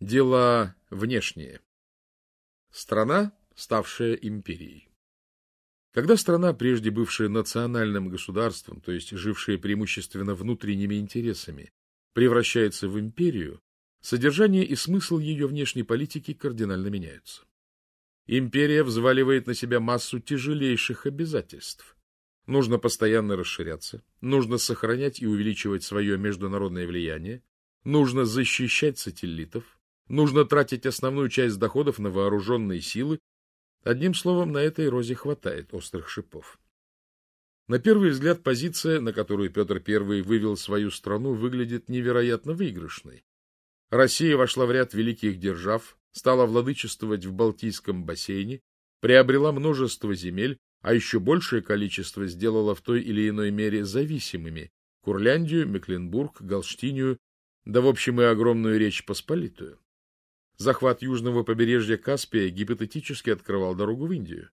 Дела внешние. Страна, ставшая империей. Когда страна, прежде бывшая национальным государством, то есть жившая преимущественно внутренними интересами, превращается в империю, содержание и смысл ее внешней политики кардинально меняются. Империя взваливает на себя массу тяжелейших обязательств. Нужно постоянно расширяться, нужно сохранять и увеличивать свое международное влияние, нужно защищать сателлитов, Нужно тратить основную часть доходов на вооруженные силы. Одним словом, на этой розе хватает острых шипов. На первый взгляд позиция, на которую Петр I вывел свою страну, выглядит невероятно выигрышной. Россия вошла в ряд великих держав, стала владычествовать в Балтийском бассейне, приобрела множество земель, а еще большее количество сделала в той или иной мере зависимыми Курляндию, Мекленбург, Галштинию, да в общем и огромную Речь Посполитую. Захват южного побережья Каспия гипотетически открывал дорогу в Индию.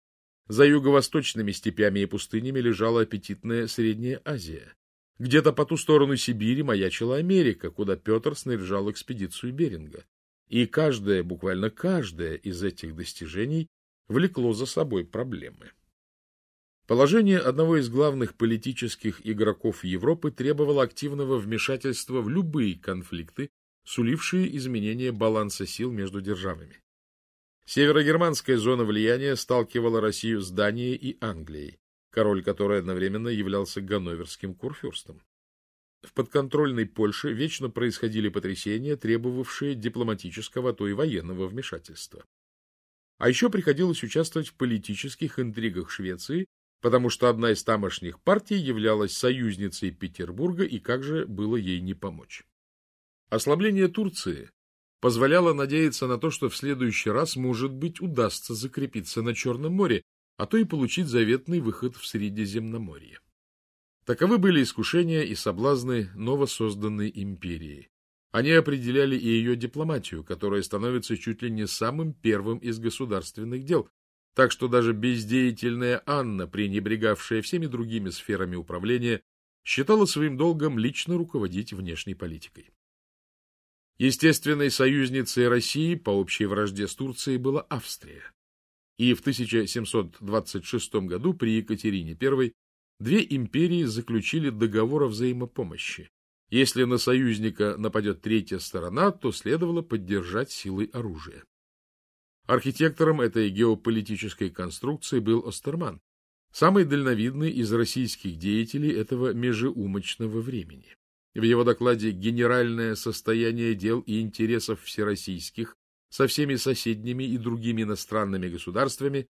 За юго-восточными степями и пустынями лежала аппетитная Средняя Азия. Где-то по ту сторону Сибири маячила Америка, куда Петр снаряжал экспедицию Беринга. И каждое, буквально каждое из этих достижений влекло за собой проблемы. Положение одного из главных политических игроков Европы требовало активного вмешательства в любые конфликты, сулившие изменение баланса сил между державами. Северогерманская зона влияния сталкивала Россию с Данией и Англией, король которой одновременно являлся ганноверским курфюрстом. В подконтрольной Польше вечно происходили потрясения, требовавшие дипломатического, а то и военного вмешательства. А еще приходилось участвовать в политических интригах Швеции, потому что одна из тамошних партий являлась союзницей Петербурга, и как же было ей не помочь. Ослабление Турции позволяло надеяться на то, что в следующий раз, может быть, удастся закрепиться на Черном море, а то и получить заветный выход в Средиземноморье. Таковы были искушения и соблазны новосозданной империи. Они определяли и ее дипломатию, которая становится чуть ли не самым первым из государственных дел, так что даже бездеятельная Анна, пренебрегавшая всеми другими сферами управления, считала своим долгом лично руководить внешней политикой. Естественной союзницей России по общей вражде с Турцией была Австрия. И в 1726 году при Екатерине I две империи заключили договор о взаимопомощи. Если на союзника нападет третья сторона, то следовало поддержать силой оружия. Архитектором этой геополитической конструкции был Остерман, самый дальновидный из российских деятелей этого межеумочного времени. В его докладе «Генеральное состояние дел и интересов всероссийских со всеми соседними и другими иностранными государствами»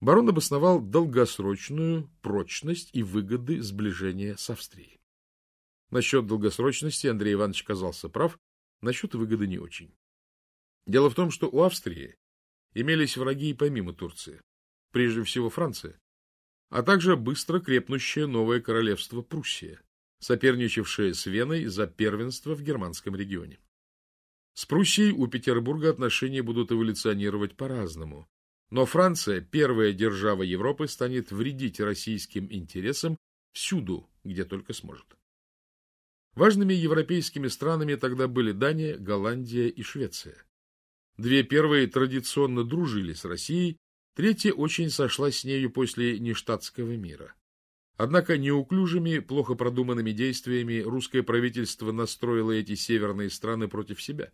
барон обосновал долгосрочную прочность и выгоды сближения с Австрией. Насчет долгосрочности Андрей Иванович казался прав, насчет выгоды не очень. Дело в том, что у Австрии имелись враги и помимо Турции, прежде всего Франция, а также быстро крепнущее новое королевство Пруссия, соперничавшая с Веной за первенство в германском регионе. С Пруссией у Петербурга отношения будут эволюционировать по-разному, но Франция, первая держава Европы, станет вредить российским интересам всюду, где только сможет. Важными европейскими странами тогда были Дания, Голландия и Швеция. Две первые традиционно дружили с Россией, третья очень сошлась с нею после нештатского мира. Однако неуклюжими, плохо продуманными действиями русское правительство настроило эти северные страны против себя.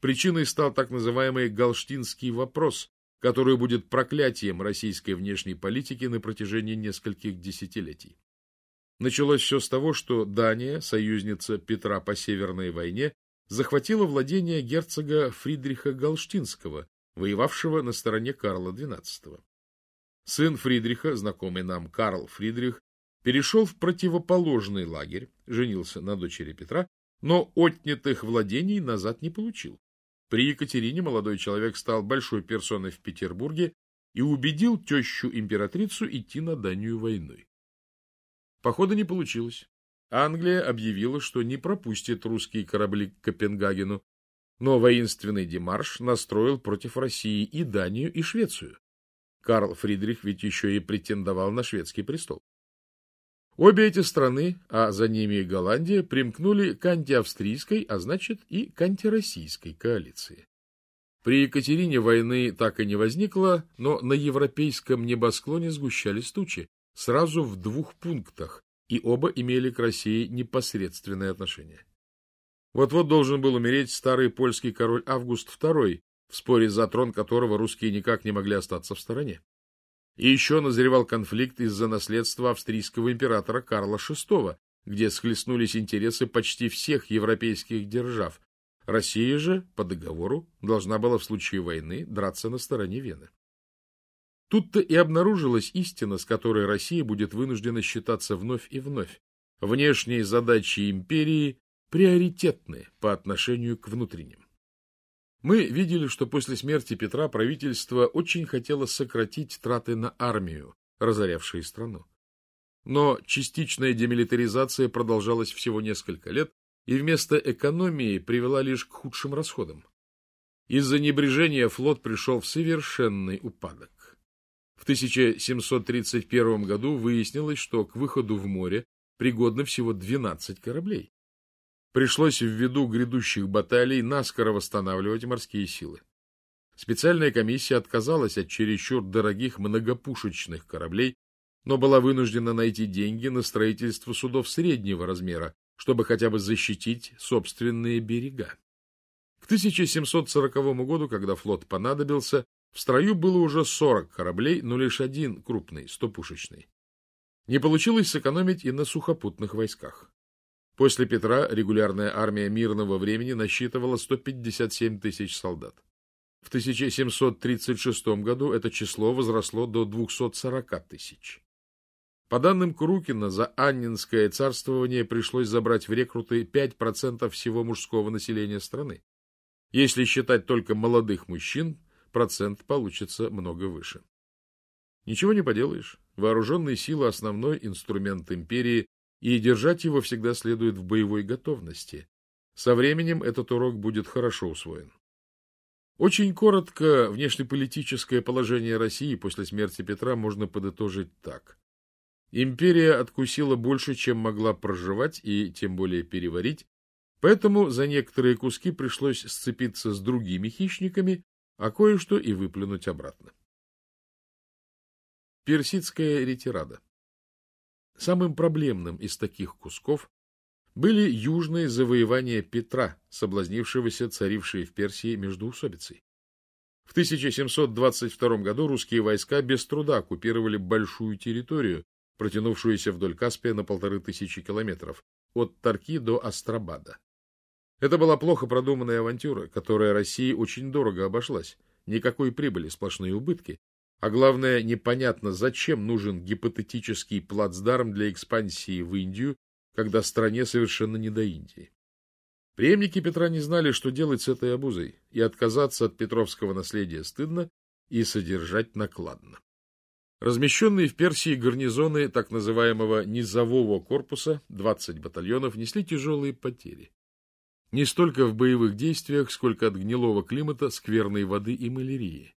Причиной стал так называемый Галштинский вопрос, который будет проклятием российской внешней политики на протяжении нескольких десятилетий. Началось все с того, что Дания, союзница Петра по Северной войне, захватила владение герцога Фридриха Галштинского, воевавшего на стороне Карла XII. Сын Фридриха, знакомый нам Карл Фридрих, перешел в противоположный лагерь, женился на дочери Петра, но отнятых владений назад не получил. При Екатерине молодой человек стал большой персоной в Петербурге и убедил тещу-императрицу идти на дальнюю войной. Похода не получилось. Англия объявила, что не пропустит русские корабли к Копенгагену, но воинственный демарш настроил против России и Данию, и Швецию. Карл Фридрих ведь еще и претендовал на шведский престол. Обе эти страны, а за ними и Голландия, примкнули к антиавстрийской, а значит и к антироссийской коалиции. При Екатерине войны так и не возникло, но на европейском небосклоне сгущались тучи, сразу в двух пунктах, и оба имели к России непосредственное отношение. Вот-вот должен был умереть старый польский король Август II, в споре за трон которого русские никак не могли остаться в стороне. И еще назревал конфликт из-за наследства австрийского императора Карла VI, где схлестнулись интересы почти всех европейских держав. Россия же, по договору, должна была в случае войны драться на стороне Вены. Тут-то и обнаружилась истина, с которой Россия будет вынуждена считаться вновь и вновь. Внешние задачи империи приоритетны по отношению к внутренним. Мы видели, что после смерти Петра правительство очень хотело сократить траты на армию, разорявшие страну. Но частичная демилитаризация продолжалась всего несколько лет и вместо экономии привела лишь к худшим расходам. Из-за небрежения флот пришел в совершенный упадок. В 1731 году выяснилось, что к выходу в море пригодно всего 12 кораблей пришлось ввиду грядущих баталий наскоро восстанавливать морские силы. Специальная комиссия отказалась от чересчур дорогих многопушечных кораблей, но была вынуждена найти деньги на строительство судов среднего размера, чтобы хотя бы защитить собственные берега. К 1740 году, когда флот понадобился, в строю было уже 40 кораблей, но лишь один крупный, стопушечный. Не получилось сэкономить и на сухопутных войсках. После Петра регулярная армия мирного времени насчитывала 157 тысяч солдат. В 1736 году это число возросло до 240 тысяч. По данным Крукина, за Аннинское царствование пришлось забрать в рекруты 5% всего мужского населения страны. Если считать только молодых мужчин, процент получится много выше. Ничего не поделаешь. Вооруженные силы – основной инструмент империи, и держать его всегда следует в боевой готовности. Со временем этот урок будет хорошо усвоен. Очень коротко внешнеполитическое положение России после смерти Петра можно подытожить так. Империя откусила больше, чем могла проживать и тем более переварить, поэтому за некоторые куски пришлось сцепиться с другими хищниками, а кое-что и выплюнуть обратно. Персидская ретирада Самым проблемным из таких кусков были южные завоевания Петра, соблазнившегося царившей в Персии междоусобицей. В 1722 году русские войска без труда оккупировали большую территорию, протянувшуюся вдоль Каспия на полторы тысячи километров, от Тарки до Астрабада. Это была плохо продуманная авантюра, которая России очень дорого обошлась. Никакой прибыли, сплошные убытки, а главное, непонятно, зачем нужен гипотетический плацдарм для экспансии в Индию, когда стране совершенно не до Индии. Преемники Петра не знали, что делать с этой обузой, и отказаться от петровского наследия стыдно, и содержать накладно. Размещенные в Персии гарнизоны так называемого низового корпуса, 20 батальонов, несли тяжелые потери. Не столько в боевых действиях, сколько от гнилого климата, скверной воды и малярии.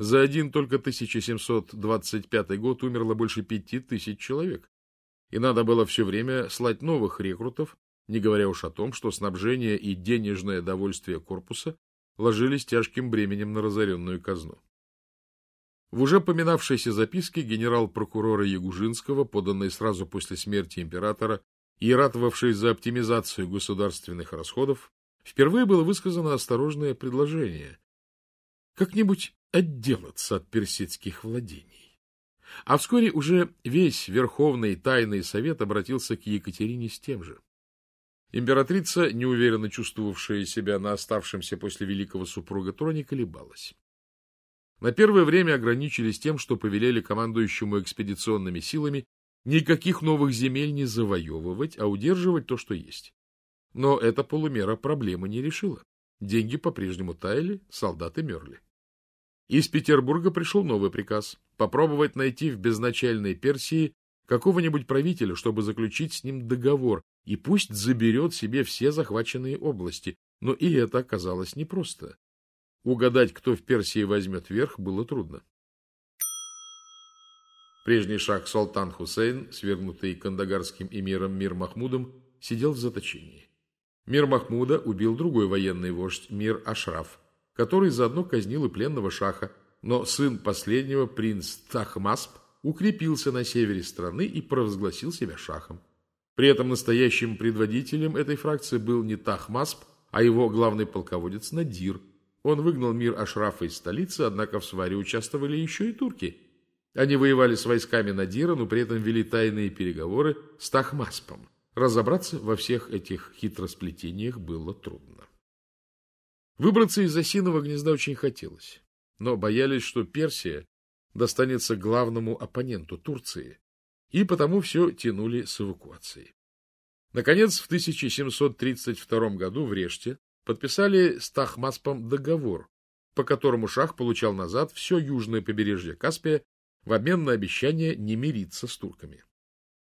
За один только 1725 год умерло больше пяти тысяч человек, и надо было все время слать новых рекрутов, не говоря уж о том, что снабжение и денежное довольствие корпуса ложились тяжким бременем на разоренную казну. В уже поминавшейся записке генерал-прокурора Ягужинского, поданной сразу после смерти императора и ратовавшей за оптимизацию государственных расходов, впервые было высказано осторожное предложение как-нибудь отделаться от персидских владений. А вскоре уже весь Верховный Тайный Совет обратился к Екатерине с тем же. Императрица, неуверенно чувствовавшая себя на оставшемся после великого супруга троне, колебалась. На первое время ограничились тем, что повелели командующему экспедиционными силами никаких новых земель не завоевывать, а удерживать то, что есть. Но эта полумера проблемы не решила. Деньги по-прежнему таяли, солдаты мерли. Из Петербурга пришел новый приказ – попробовать найти в безначальной Персии какого-нибудь правителя, чтобы заключить с ним договор, и пусть заберет себе все захваченные области. Но и это оказалось непросто. Угадать, кто в Персии возьмет верх, было трудно. Прежний шах Султан Хусейн, свергнутый кандагарским эмиром Мир Махмудом, сидел в заточении. Мир Махмуда убил другой военный вождь Мир Ашраф, который заодно казнил и пленного шаха, но сын последнего, принц Тахмасп, укрепился на севере страны и провозгласил себя шахом. При этом настоящим предводителем этой фракции был не Тахмасп, а его главный полководец Надир. Он выгнал мир Ашрафа из столицы, однако в сваре участвовали еще и турки. Они воевали с войсками Надира, но при этом вели тайные переговоры с Тахмаспом. Разобраться во всех этих хитросплетениях было трудно. Выбраться из осиного гнезда очень хотелось, но боялись, что Персия достанется главному оппоненту Турции, и потому все тянули с эвакуацией. Наконец, в 1732 году в Реште подписали с Тахмаспом договор, по которому шах получал назад все южное побережье Каспия в обмен на обещание не мириться с турками.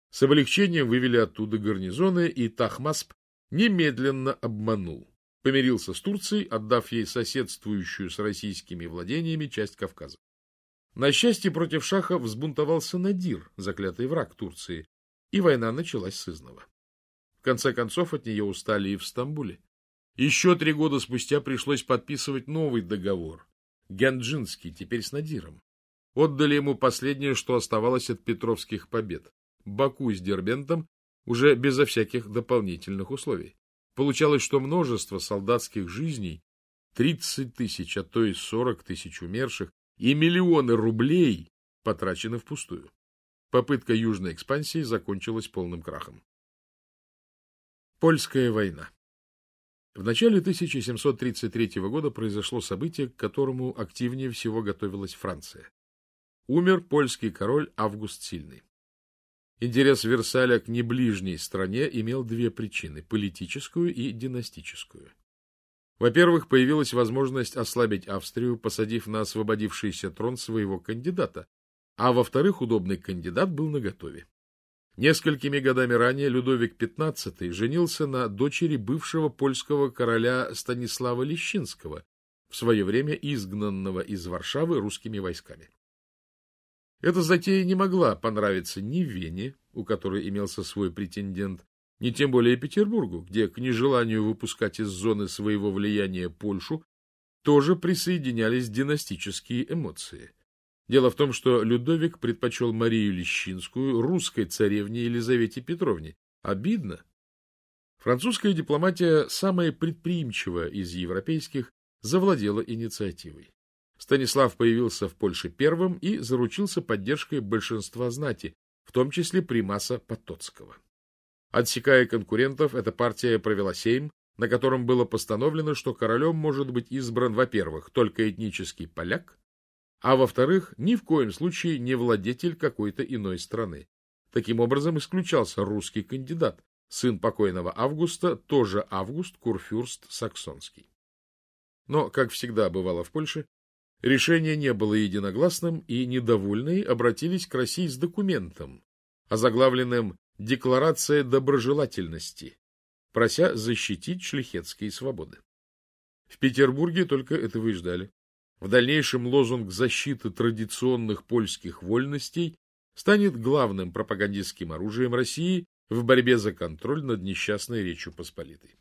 С облегчением вывели оттуда гарнизоны, и Тахмасп немедленно обманул. Помирился с Турцией, отдав ей соседствующую с российскими владениями часть Кавказа. На счастье, против Шаха взбунтовался Надир, заклятый враг Турции, и война началась с изного. В конце концов, от нее устали и в Стамбуле. Еще три года спустя пришлось подписывать новый договор, Гянджинский, теперь с Надиром. Отдали ему последнее, что оставалось от петровских побед – Баку с Дербентом, уже безо всяких дополнительных условий. Получалось, что множество солдатских жизней, 30 тысяч, а то и 40 тысяч умерших, и миллионы рублей потрачены впустую. Попытка южной экспансии закончилась полным крахом. Польская война В начале 1733 года произошло событие, к которому активнее всего готовилась Франция. Умер польский король Август Сильный. Интерес Версаля к неближней стране имел две причины – политическую и династическую. Во-первых, появилась возможность ослабить Австрию, посадив на освободившийся трон своего кандидата, а во-вторых, удобный кандидат был наготове. Несколькими годами ранее Людовик XV женился на дочери бывшего польского короля Станислава Лещинского, в свое время изгнанного из Варшавы русскими войсками. Эта затея не могла понравиться ни Вене, у которой имелся свой претендент, не тем более Петербургу, где к нежеланию выпускать из зоны своего влияния Польшу тоже присоединялись династические эмоции. Дело в том, что Людовик предпочел Марию Лещинскую русской царевне Елизавете Петровне. Обидно. Французская дипломатия, самая предприимчивая из европейских, завладела инициативой. Станислав появился в Польше первым и заручился поддержкой большинства знати, в том числе примаса Потоцкого. Отсекая конкурентов, эта партия провела сейм, на котором было постановлено, что королем может быть избран, во-первых, только этнический поляк, а во-вторых, ни в коем случае не владетель какой-то иной страны. Таким образом, исключался русский кандидат, сын покойного Августа, тоже Август Курфюрст Саксонский. Но, как всегда бывало в Польше, решение не было единогласным, и недовольные обратились к России с документом, озаглавленным декларация доброжелательности, прося защитить шляхетские свободы. В Петербурге только этого и ждали. В дальнейшем лозунг защиты традиционных польских вольностей станет главным пропагандистским оружием России в борьбе за контроль над несчастной Речью Посполитой.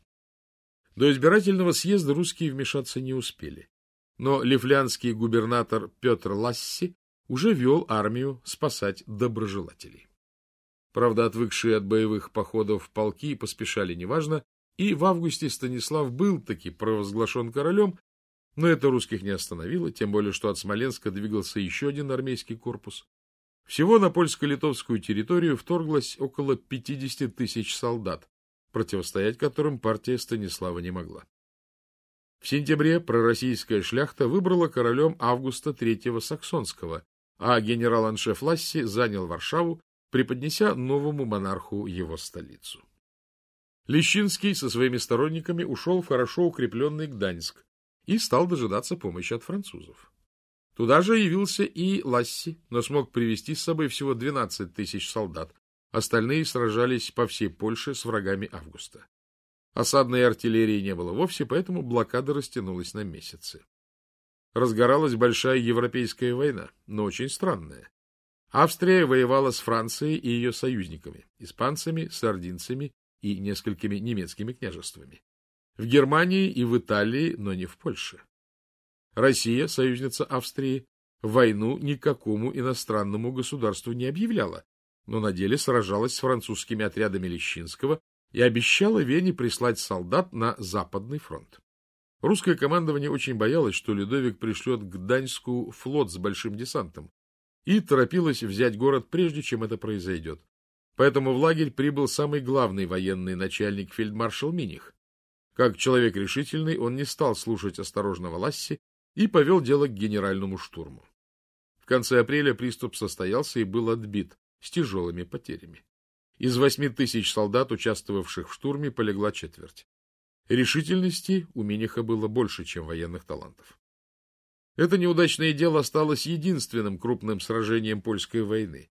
До избирательного съезда русские вмешаться не успели, но лифлянский губернатор Петр Ласси уже вел армию спасать доброжелателей. Правда, отвыкшие от боевых походов полки поспешали неважно, и в августе Станислав был таки провозглашен королем, но это русских не остановило, тем более, что от Смоленска двигался еще один армейский корпус. Всего на польско-литовскую территорию вторглось около 50 тысяч солдат, противостоять которым партия Станислава не могла. В сентябре пророссийская шляхта выбрала королем Августа III Саксонского, а генерал-аншеф Ласси занял Варшаву преподнеся новому монарху его столицу. Лещинский со своими сторонниками ушел в хорошо укрепленный Гданьск и стал дожидаться помощи от французов. Туда же явился и Ласси, но смог привести с собой всего 12 тысяч солдат. Остальные сражались по всей Польше с врагами Августа. Осадной артиллерии не было вовсе, поэтому блокада растянулась на месяцы. Разгоралась большая европейская война, но очень странная. Австрия воевала с Францией и ее союзниками, испанцами, сардинцами и несколькими немецкими княжествами. В Германии и в Италии, но не в Польше. Россия, союзница Австрии, войну никакому иностранному государству не объявляла, но на деле сражалась с французскими отрядами Лещинского и обещала Вене прислать солдат на Западный фронт. Русское командование очень боялось, что Людовик пришлет к Гданьску флот с большим десантом, и торопилось взять город, прежде чем это произойдет. Поэтому в лагерь прибыл самый главный военный начальник фельдмаршал Миних. Как человек решительный, он не стал слушать осторожного Ласси и повел дело к генеральному штурму. В конце апреля приступ состоялся и был отбит с тяжелыми потерями. Из восьми тысяч солдат, участвовавших в штурме, полегла четверть. Решительности у Миниха было больше, чем военных талантов. Это неудачное дело осталось единственным крупным сражением польской войны.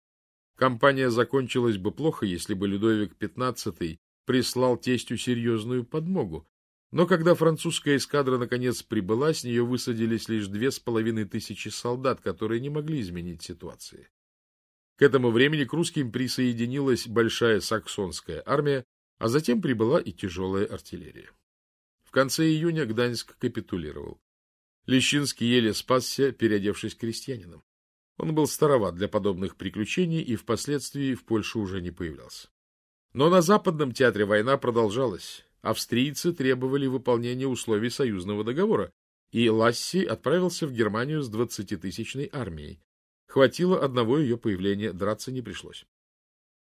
Кампания закончилась бы плохо, если бы Людовик XV прислал тестю серьезную подмогу, но когда французская эскадра наконец прибыла, с нее высадились лишь две с половиной тысячи солдат, которые не могли изменить ситуации. К этому времени к русским присоединилась большая саксонская армия, а затем прибыла и тяжелая артиллерия. В конце июня Гданьск капитулировал. Лещинский еле спасся, переодевшись крестьянином. Он был староват для подобных приключений и впоследствии в Польше уже не появлялся. Но на Западном театре война продолжалась. Австрийцы требовали выполнения условий союзного договора, и Ласси отправился в Германию с двадцатитысячной армией. Хватило одного ее появления, драться не пришлось.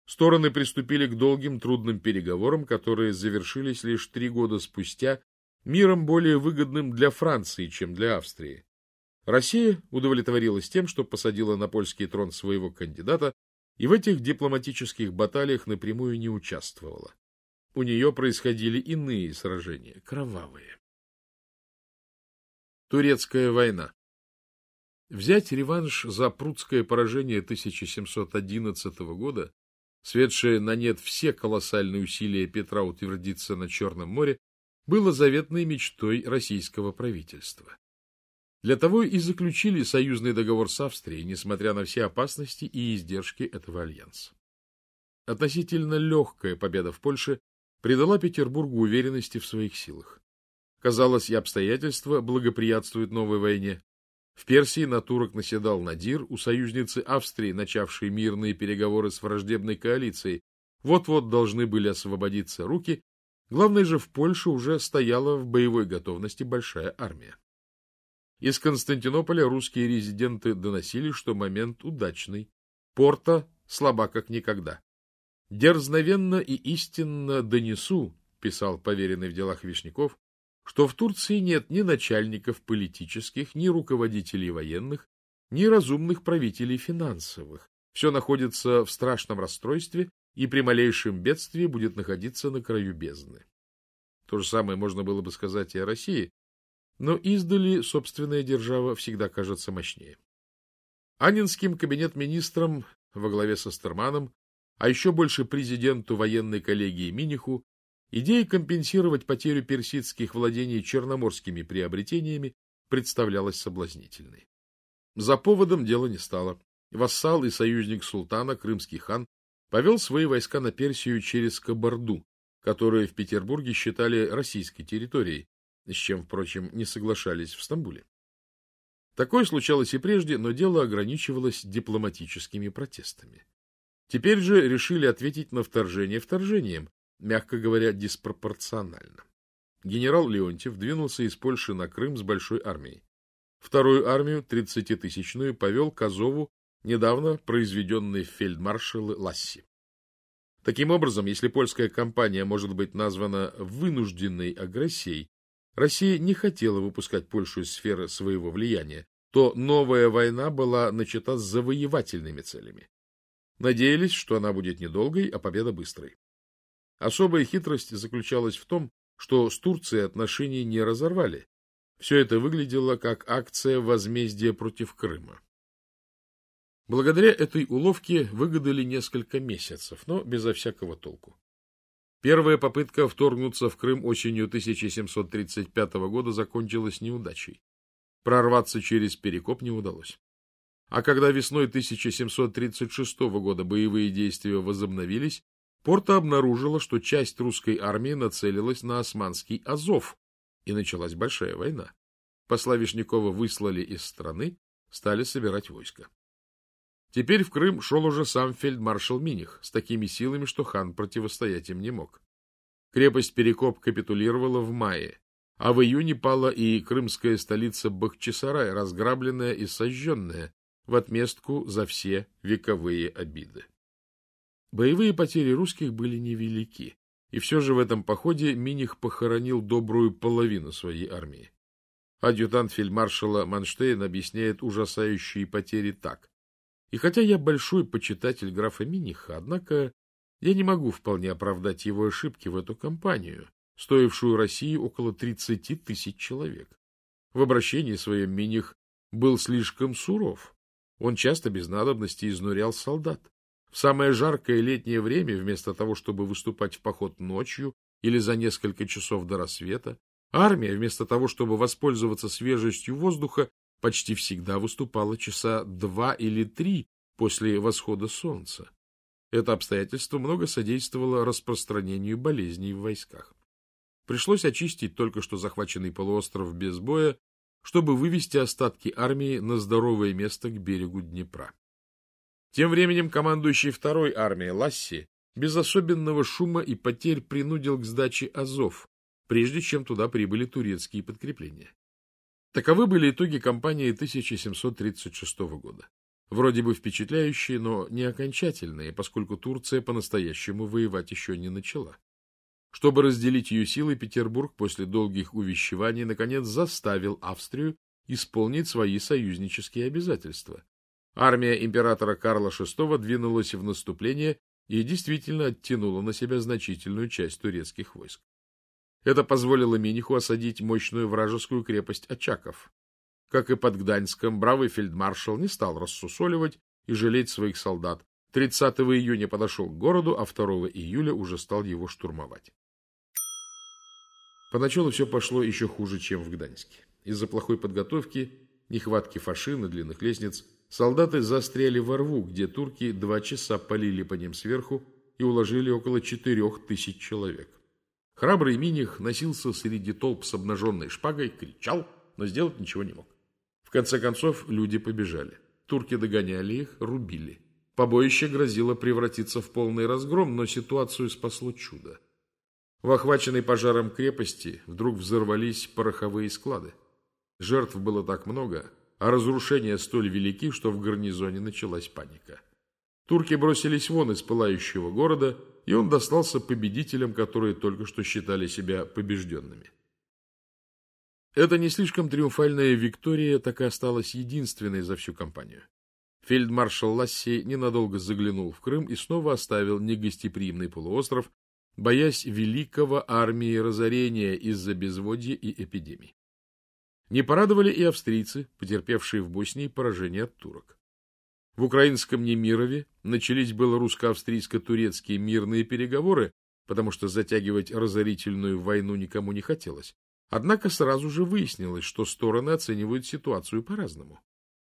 Стороны приступили к долгим трудным переговорам, которые завершились лишь три года спустя миром более выгодным для Франции, чем для Австрии. Россия удовлетворилась тем, что посадила на польский трон своего кандидата и в этих дипломатических баталиях напрямую не участвовала. У нее происходили иные сражения, кровавые. Турецкая война Взять реванш за прудское поражение 1711 года, светшее на нет все колоссальные усилия Петра утвердиться на Черном море, было заветной мечтой российского правительства. Для того и заключили союзный договор с Австрией, несмотря на все опасности и издержки этого альянса. Относительно легкая победа в Польше придала Петербургу уверенности в своих силах. Казалось, и обстоятельства благоприятствуют новой войне. В Персии на турок наседал Надир, у союзницы Австрии, начавшей мирные переговоры с враждебной коалицией, вот-вот должны были освободиться руки, Главное же, в Польше уже стояла в боевой готовности большая армия. Из Константинополя русские резиденты доносили, что момент удачный. Порта слаба как никогда. «Дерзновенно и истинно донесу», — писал поверенный в делах Вишняков, что в Турции нет ни начальников политических, ни руководителей военных, ни разумных правителей финансовых. Все находится в страшном расстройстве и при малейшем бедствии будет находиться на краю бездны. То же самое можно было бы сказать и о России, но издали собственная держава всегда кажется мощнее. Анинским кабинет-министром во главе со Стерманом, а еще больше президенту военной коллегии Миниху, идея компенсировать потерю персидских владений черноморскими приобретениями представлялась соблазнительной. За поводом дело не стало. Вассал и союзник султана, крымский хан, повел свои войска на Персию через Кабарду, которую в Петербурге считали российской территорией, с чем, впрочем, не соглашались в Стамбуле. Такое случалось и прежде, но дело ограничивалось дипломатическими протестами. Теперь же решили ответить на вторжение вторжением, мягко говоря, диспропорционально. Генерал Леонтьев двинулся из Польши на Крым с большой армией. Вторую армию, тридцатитысячную, повел к Азову недавно произведенный фельдмаршалы Ласси. Таким образом, если польская кампания может быть названа вынужденной агрессией, Россия не хотела выпускать Польшу из сферы своего влияния, то новая война была начата с завоевательными целями. Надеялись, что она будет недолгой, а победа быстрой. Особая хитрость заключалась в том, что с Турцией отношения не разорвали. Все это выглядело как акция возмездия против Крыма. Благодаря этой уловке выгадали несколько месяцев, но безо всякого толку. Первая попытка вторгнуться в Крым осенью 1735 года закончилась неудачей. Прорваться через Перекоп не удалось. А когда весной 1736 года боевые действия возобновились, Порта обнаружила, что часть русской армии нацелилась на османский Азов, и началась большая война. Посла Вишнякова выслали из страны, стали собирать войска. Теперь в Крым шел уже сам фельдмаршал Миних с такими силами, что хан противостоять им не мог. Крепость Перекоп капитулировала в мае, а в июне пала и крымская столица Бахчисарай, разграбленная и сожженная в отместку за все вековые обиды. Боевые потери русских были невелики, и все же в этом походе Миних похоронил добрую половину своей армии. Адъютант фельдмаршала Манштейн объясняет ужасающие потери так. И хотя я большой почитатель графа Миниха, однако я не могу вполне оправдать его ошибки в эту кампанию, стоившую России около 30 тысяч человек. В обращении своем Миних был слишком суров. Он часто без надобности изнурял солдат. В самое жаркое летнее время, вместо того, чтобы выступать в поход ночью или за несколько часов до рассвета, армия, вместо того, чтобы воспользоваться свежестью воздуха, почти всегда выступала часа два или три после восхода солнца. Это обстоятельство много содействовало распространению болезней в войсках. Пришлось очистить только что захваченный полуостров без боя, чтобы вывести остатки армии на здоровое место к берегу Днепра. Тем временем командующий второй армией Ласси без особенного шума и потерь принудил к сдаче Азов, прежде чем туда прибыли турецкие подкрепления. Таковы были итоги кампании 1736 года. Вроде бы впечатляющие, но не окончательные, поскольку Турция по-настоящему воевать еще не начала. Чтобы разделить ее силы, Петербург после долгих увещеваний наконец заставил Австрию исполнить свои союзнические обязательства. Армия императора Карла VI двинулась в наступление и действительно оттянула на себя значительную часть турецких войск. Это позволило Миниху осадить мощную вражескую крепость Очаков. Как и под Гданьском, бравый фельдмаршал не стал рассусоливать и жалеть своих солдат. 30 июня подошел к городу, а 2 июля уже стал его штурмовать. Поначалу все пошло еще хуже, чем в Гданьске. Из-за плохой подготовки, нехватки фашин и длинных лестниц, солдаты застряли во рву, где турки два часа полили по ним сверху и уложили около четырех тысяч человек. Храбрый Миних носился среди толп с обнаженной шпагой, кричал, но сделать ничего не мог. В конце концов люди побежали. Турки догоняли их, рубили. Побоище грозило превратиться в полный разгром, но ситуацию спасло чудо. В охваченной пожаром крепости вдруг взорвались пороховые склады. Жертв было так много, а разрушения столь велики, что в гарнизоне началась паника. Турки бросились вон из пылающего города, и он достался победителям, которые только что считали себя побежденными. Эта не слишком триумфальная виктория так и осталась единственной за всю кампанию. Фельдмаршал Ласси ненадолго заглянул в Крым и снова оставил негостеприимный полуостров, боясь великого армии разорения из-за безводья и эпидемий. Не порадовали и австрийцы, потерпевшие в Боснии поражение от турок. В украинском Немирове начались было русско-австрийско-турецкие мирные переговоры, потому что затягивать разорительную войну никому не хотелось. Однако сразу же выяснилось, что стороны оценивают ситуацию по-разному.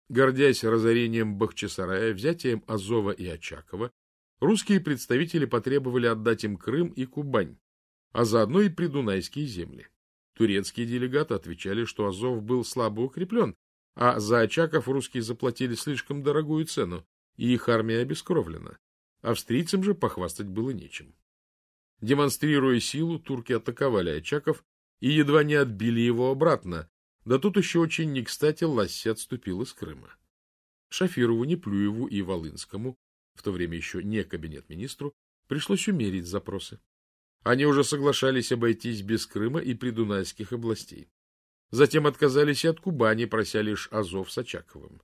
Гордясь разорением Бахчисарая, взятием Азова и Очакова, русские представители потребовали отдать им Крым и Кубань, а заодно и придунайские земли. Турецкие делегаты отвечали, что Азов был слабо укреплен, а за Очаков русские заплатили слишком дорогую цену, и их армия обескровлена. Австрийцам же похвастать было нечем. Демонстрируя силу, турки атаковали Очаков и едва не отбили его обратно, да тут еще очень не кстати Ласси отступил из Крыма. Шафирову, Неплюеву и Волынскому, в то время еще не кабинет-министру, пришлось умерить запросы. Они уже соглашались обойтись без Крыма и придунайских областей. Затем отказались и от Кубани, прося лишь Азов с Очаковым.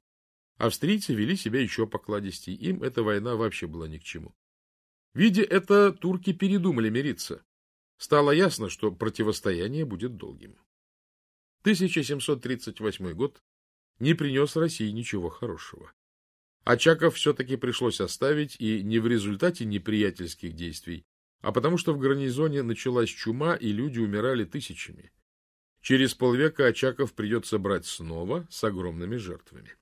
Австрийцы вели себя еще покладистей, им эта война вообще была ни к чему. Видя это, турки передумали мириться. Стало ясно, что противостояние будет долгим. 1738 год не принес России ничего хорошего. Очаков все-таки пришлось оставить, и не в результате неприятельских действий, а потому что в гарнизоне началась чума, и люди умирали тысячами. Через полвека Очаков придется брать снова с огромными жертвами.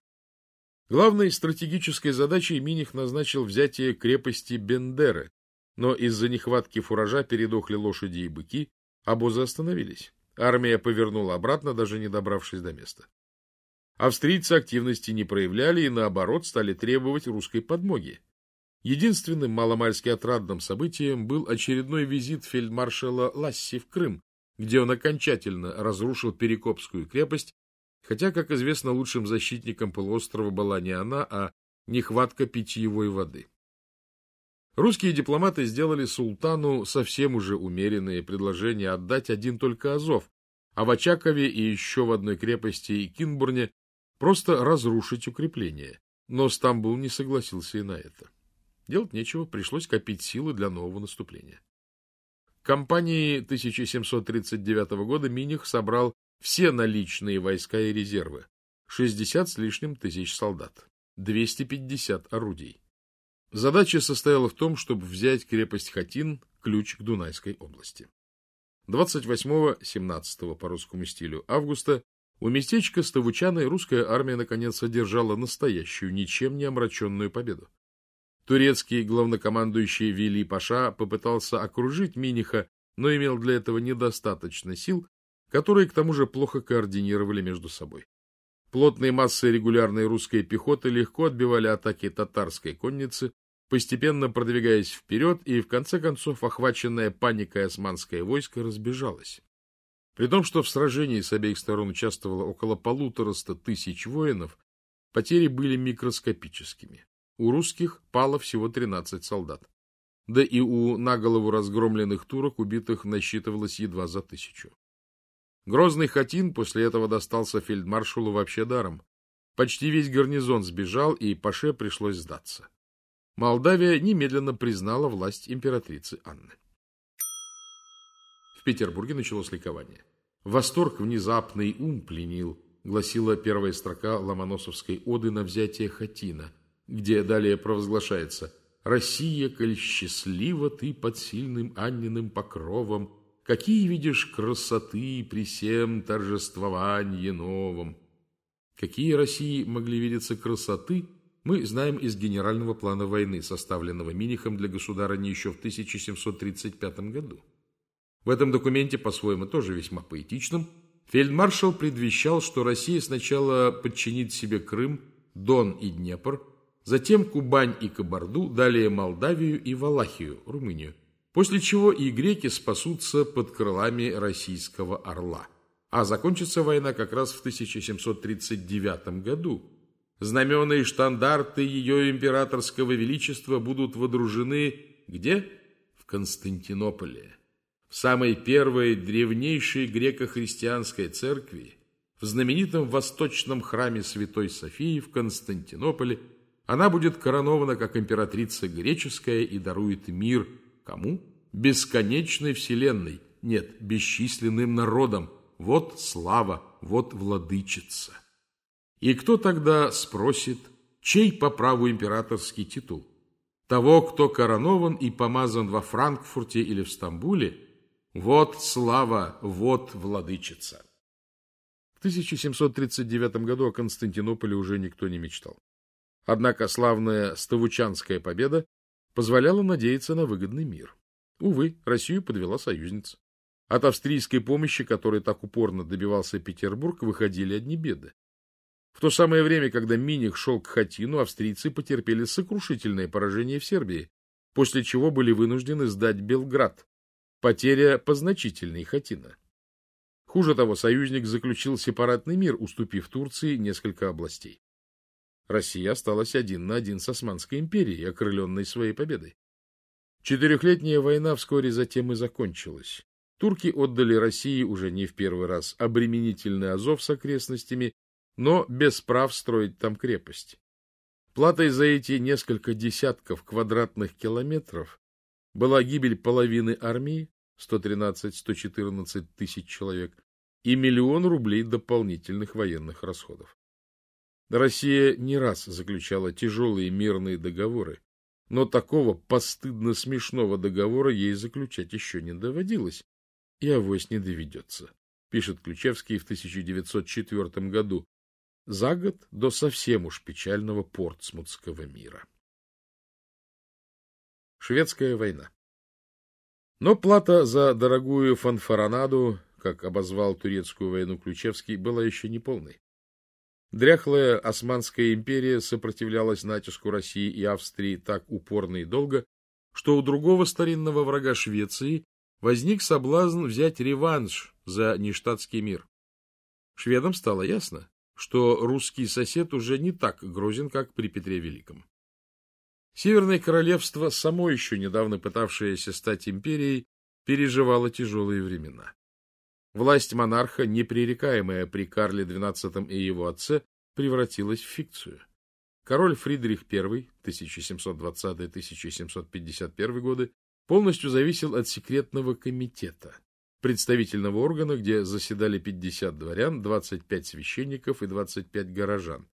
Главной стратегической задачей Миних назначил взятие крепости Бендеры, но из-за нехватки фуража передохли лошади и быки, обозы остановились. Армия повернула обратно, даже не добравшись до места. Австрийцы активности не проявляли и, наоборот, стали требовать русской подмоги. Единственным маломальски отрадным событием был очередной визит фельдмаршала Ласси в Крым, где он окончательно разрушил Перекопскую крепость, хотя, как известно, лучшим защитником полуострова была не она, а нехватка питьевой воды. Русские дипломаты сделали султану совсем уже умеренные предложения отдать один только Азов, а в Очакове и еще в одной крепости и Кинбурне просто разрушить укрепление. Но Стамбул не согласился и на это. Делать нечего, пришлось копить силы для нового наступления. К кампании 1739 года Миних собрал все наличные войска и резервы, 60 с лишним тысяч солдат, 250 орудий. Задача состояла в том, чтобы взять крепость Хатин, ключ к Дунайской области. 28-17 по русскому стилю августа у местечка Ставучаны русская армия наконец одержала настоящую, ничем не омраченную победу. Турецкий главнокомандующий Вели Паша попытался окружить Миниха, но имел для этого недостаточно сил, которые к тому же плохо координировали между собой. Плотные массы регулярной русской пехоты легко отбивали атаки татарской конницы, постепенно продвигаясь вперед, и в конце концов охваченное паникой османское войско разбежалось. При том, что в сражении с обеих сторон участвовало около полутораста тысяч воинов, потери были микроскопическими. У русских пало всего 13 солдат. Да и у наголову разгромленных турок убитых насчитывалось едва за тысячу. Грозный Хатин после этого достался фельдмаршалу вообще даром. Почти весь гарнизон сбежал, и Паше пришлось сдаться. Молдавия немедленно признала власть императрицы Анны. В Петербурге началось ликование. «Восторг внезапный ум пленил», гласила первая строка Ломоносовской оды на взятие Хатина, где далее провозглашается «Россия, коль счастлива ты под сильным Анниным покровом, какие видишь красоты при всем торжествовании новом». Какие России могли видеться красоты, мы знаем из генерального плана войны, составленного Минихом для государыни еще в 1735 году. В этом документе, по-своему тоже весьма поэтичном, фельдмаршал предвещал, что Россия сначала подчинит себе Крым, Дон и Днепр, затем Кубань и Кабарду, далее Молдавию и Валахию, Румынию, после чего и греки спасутся под крылами российского орла. А закончится война как раз в 1739 году. Знамена и штандарты ее императорского величества будут водружены где? В Константинополе в самой первой древнейшей греко-христианской церкви, в знаменитом восточном храме Святой Софии в Константинополе, она будет коронована как императрица греческая и дарует мир кому? Бесконечной вселенной, нет, бесчисленным народам. Вот слава, вот владычица. И кто тогда спросит, чей по праву императорский титул? Того, кто коронован и помазан во Франкфурте или в Стамбуле – вот слава, вот владычица. В 1739 году о Константинополе уже никто не мечтал. Однако славная Ставучанская победа позволяла надеяться на выгодный мир. Увы, Россию подвела союзница. От австрийской помощи, которой так упорно добивался Петербург, выходили одни беды. В то самое время, когда Миних шел к Хатину, австрийцы потерпели сокрушительное поражение в Сербии, после чего были вынуждены сдать Белград, Потеря позначительной Хатина. Хуже того, союзник заключил сепаратный мир, уступив Турции несколько областей. Россия осталась один на один с Османской империей, окрыленной своей победой. Четырехлетняя война вскоре затем и закончилась. Турки отдали России уже не в первый раз обременительный Азов с окрестностями, но без прав строить там крепость. Платой за эти несколько десятков квадратных километров была гибель половины армии, 113-114 тысяч человек, и миллион рублей дополнительных военных расходов. Россия не раз заключала тяжелые мирные договоры, но такого постыдно смешного договора ей заключать еще не доводилось, и авось не доведется, пишет Ключевский в 1904 году. за год до совсем уж печального портсмутского мира. Шведская война Но плата за дорогую фанфаронаду, как обозвал турецкую войну Ключевский, была еще не полной. Дряхлая Османская империя сопротивлялась натиску России и Австрии так упорно и долго, что у другого старинного врага Швеции возник соблазн взять реванш за нештатский мир. Шведам стало ясно, что русский сосед уже не так грозен, как при Петре Великом. Северное королевство, само еще недавно пытавшееся стать империей, переживало тяжелые времена. Власть монарха, непререкаемая при Карле XII и его отце, превратилась в фикцию. Король Фридрих I, 1720-1751 годы, полностью зависел от секретного комитета, представительного органа, где заседали 50 дворян, 25 священников и 25 горожан.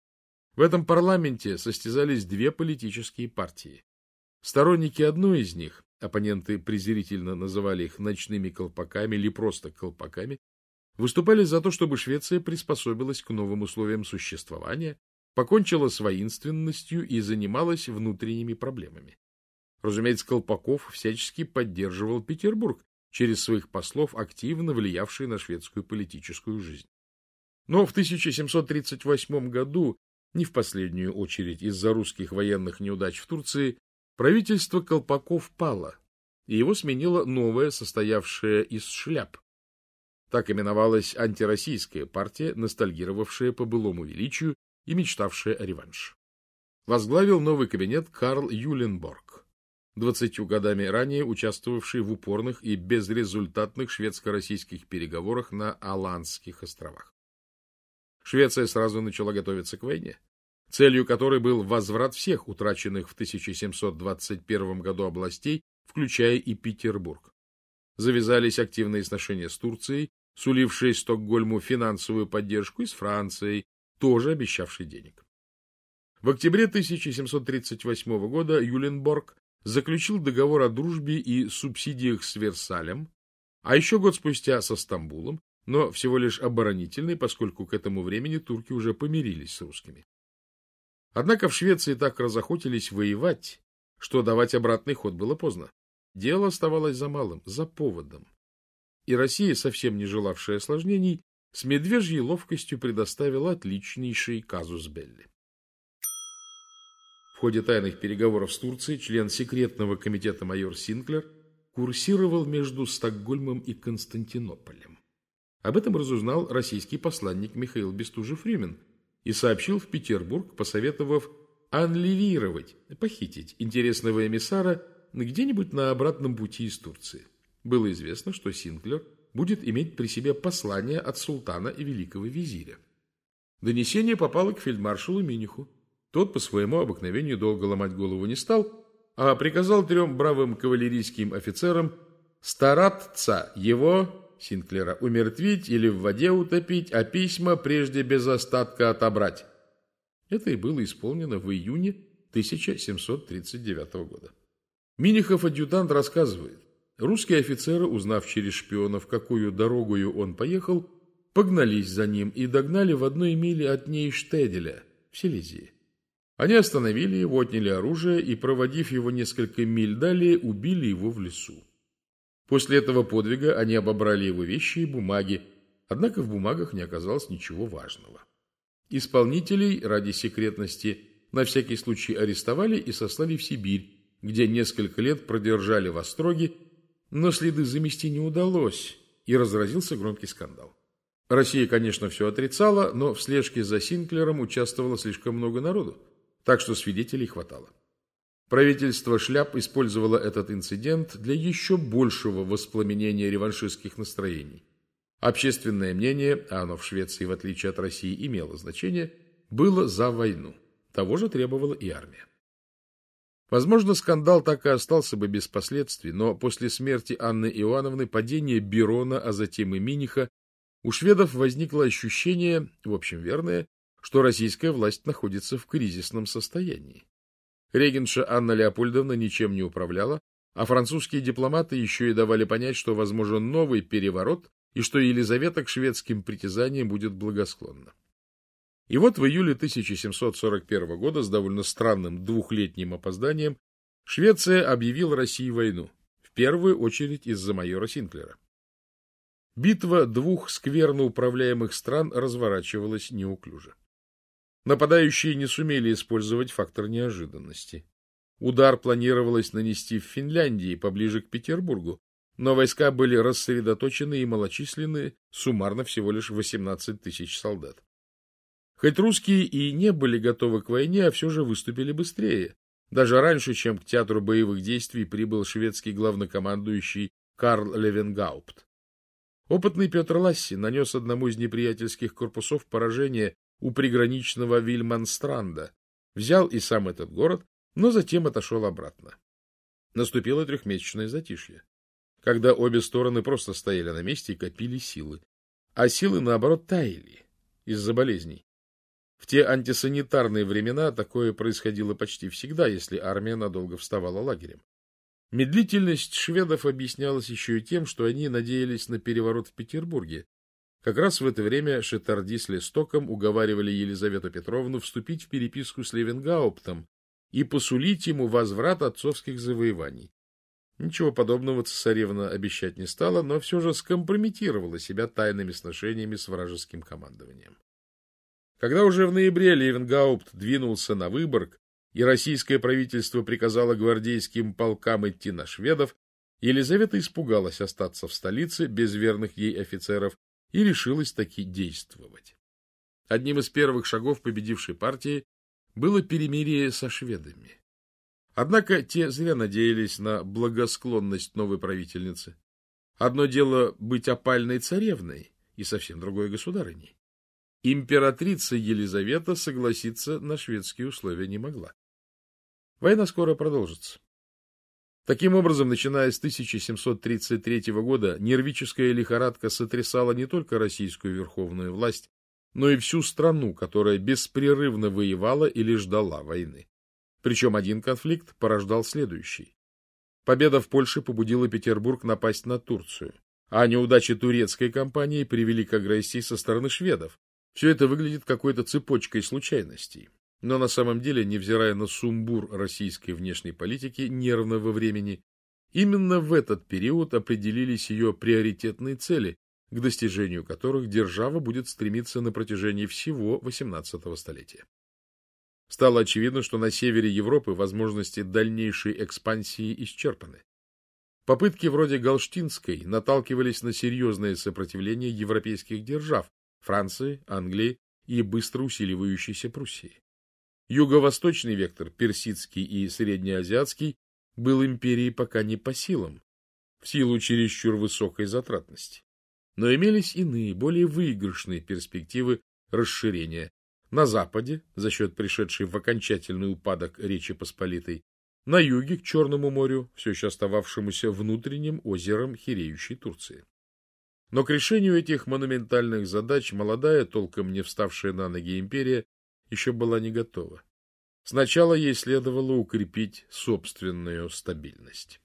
В этом парламенте состязались две политические партии. Сторонники одной из них, оппоненты презрительно называли их ночными колпаками или просто колпаками, выступали за то, чтобы Швеция приспособилась к новым условиям существования, покончила с воинственностью и занималась внутренними проблемами. Разумеется, Колпаков всячески поддерживал Петербург, через своих послов, активно влиявший на шведскую политическую жизнь. Но в 1738 году, не в последнюю очередь из-за русских военных неудач в Турции, правительство Колпаков пало, и его сменила новая, состоявшая из шляп, так именовалась антироссийская партия, ностальгировавшая по былому величию и мечтавшая о реванше. Возглавил новый кабинет Карл Юленборг, двадцатью годами ранее участвовавший в упорных и безрезультатных шведско-российских переговорах на Аландских островах. Швеция сразу начала готовиться к войне, целью которой был возврат всех утраченных в 1721 году областей, включая и Петербург. Завязались активные сношения с Турцией, сулившей Стокгольму финансовую поддержку, и с Францией, тоже обещавшей денег. В октябре 1738 года Юленборг заключил договор о дружбе и субсидиях с Версалем, а еще год спустя со Стамбулом, но всего лишь оборонительный, поскольку к этому времени турки уже помирились с русскими. Однако в Швеции так разохотились воевать, что давать обратный ход было поздно. Дело оставалось за малым, за поводом и Россия, совсем не желавшая осложнений, с медвежьей ловкостью предоставила отличнейший казус Белли. В ходе тайных переговоров с Турцией член секретного комитета майор Синклер курсировал между Стокгольмом и Константинополем. Об этом разузнал российский посланник Михаил Бестужев-Рюмин и сообщил в Петербург, посоветовав анливировать, похитить интересного эмиссара где-нибудь на обратном пути из Турции. Было известно, что Синклер будет иметь при себе послание от султана и великого визиря. Донесение попало к фельдмаршалу Миниху. Тот по своему обыкновению долго ломать голову не стал, а приказал трем бравым кавалерийским офицерам стараться его, Синклера, умертвить или в воде утопить, а письма прежде без остатка отобрать. Это и было исполнено в июне 1739 года. Минихов-адъютант рассказывает, Русские офицеры, узнав через шпионов, какую дорогою он поехал, погнались за ним и догнали в одной миле от Нейштеделя, в Силезии. Они остановили его, отняли оружие и, проводив его несколько миль далее, убили его в лесу. После этого подвига они обобрали его вещи и бумаги, однако в бумагах не оказалось ничего важного. Исполнителей ради секретности на всякий случай арестовали и сослали в Сибирь, где несколько лет продержали в остроге но следы замести не удалось, и разразился громкий скандал. Россия, конечно, все отрицала, но в слежке за Синклером участвовало слишком много народу, так что свидетелей хватало. Правительство Шляп использовало этот инцидент для еще большего воспламенения реваншистских настроений. Общественное мнение, а оно в Швеции, в отличие от России, имело значение, было за войну. Того же требовала и армия. Возможно, скандал так и остался бы без последствий, но после смерти Анны Иоанновны, падения Бирона, а затем и Миниха, у шведов возникло ощущение, в общем верное, что российская власть находится в кризисном состоянии. Регенша Анна Леопольдовна ничем не управляла, а французские дипломаты еще и давали понять, что возможен новый переворот и что Елизавета к шведским притязаниям будет благосклонна. И вот в июле 1741 года с довольно странным двухлетним опозданием Швеция объявила России войну, в первую очередь из-за майора Синклера. Битва двух скверно управляемых стран разворачивалась неуклюже. Нападающие не сумели использовать фактор неожиданности. Удар планировалось нанести в Финляндии, поближе к Петербургу, но войска были рассредоточены и малочисленны, суммарно всего лишь 18 тысяч солдат. Хоть русские и не были готовы к войне, а все же выступили быстрее, даже раньше, чем к театру боевых действий прибыл шведский главнокомандующий Карл Левенгаупт. Опытный Петр Ласси нанес одному из неприятельских корпусов поражение у приграничного Вильманстранда, взял и сам этот город, но затем отошел обратно. Наступило трехмесячное затишье, когда обе стороны просто стояли на месте и копили силы, а силы, наоборот, таяли из-за болезней. В те антисанитарные времена такое происходило почти всегда, если армия надолго вставала лагерем. Медлительность шведов объяснялась еще и тем, что они надеялись на переворот в Петербурге. Как раз в это время Шетарди с Лестоком уговаривали Елизавету Петровну вступить в переписку с Левенгауптом и посулить ему возврат отцовских завоеваний. Ничего подобного цесаревна обещать не стала, но все же скомпрометировала себя тайными сношениями с вражеским командованием. Когда уже в ноябре Левенгаупт двинулся на Выборг, и российское правительство приказало гвардейским полкам идти на шведов, Елизавета испугалась остаться в столице без верных ей офицеров и решилась таки действовать. Одним из первых шагов победившей партии было перемирие со шведами. Однако те зря надеялись на благосклонность новой правительницы. Одно дело быть опальной царевной, и совсем другое государыней. Императрица Елизавета согласиться на шведские условия не могла. Война скоро продолжится. Таким образом, начиная с 1733 года, нервическая лихорадка сотрясала не только российскую верховную власть, но и всю страну, которая беспрерывно воевала или ждала войны. Причем один конфликт порождал следующий. Победа в Польше побудила Петербург напасть на Турцию, а неудачи турецкой кампании привели к агрессии со стороны шведов. Все это выглядит какой-то цепочкой случайностей. Но на самом деле, невзирая на сумбур российской внешней политики нервного времени, именно в этот период определились ее приоритетные цели, к достижению которых держава будет стремиться на протяжении всего XVIII столетия. Стало очевидно, что на севере Европы возможности дальнейшей экспансии исчерпаны. Попытки вроде Галштинской наталкивались на серьезное сопротивление европейских держав Франции, Англии и быстро усиливающейся Пруссии. Юго-восточный вектор, персидский и среднеазиатский, был империи пока не по силам, в силу чересчур высокой затратности. Но имелись иные, более выигрышные перспективы расширения. На западе, за счет пришедшей в окончательный упадок Речи Посполитой, на юге, к Черному морю, все еще остававшемуся внутренним озером хиреющей Турции. Но к решению этих монументальных задач молодая, толком не вставшая на ноги империя, еще была не готова. Сначала ей следовало укрепить собственную стабильность.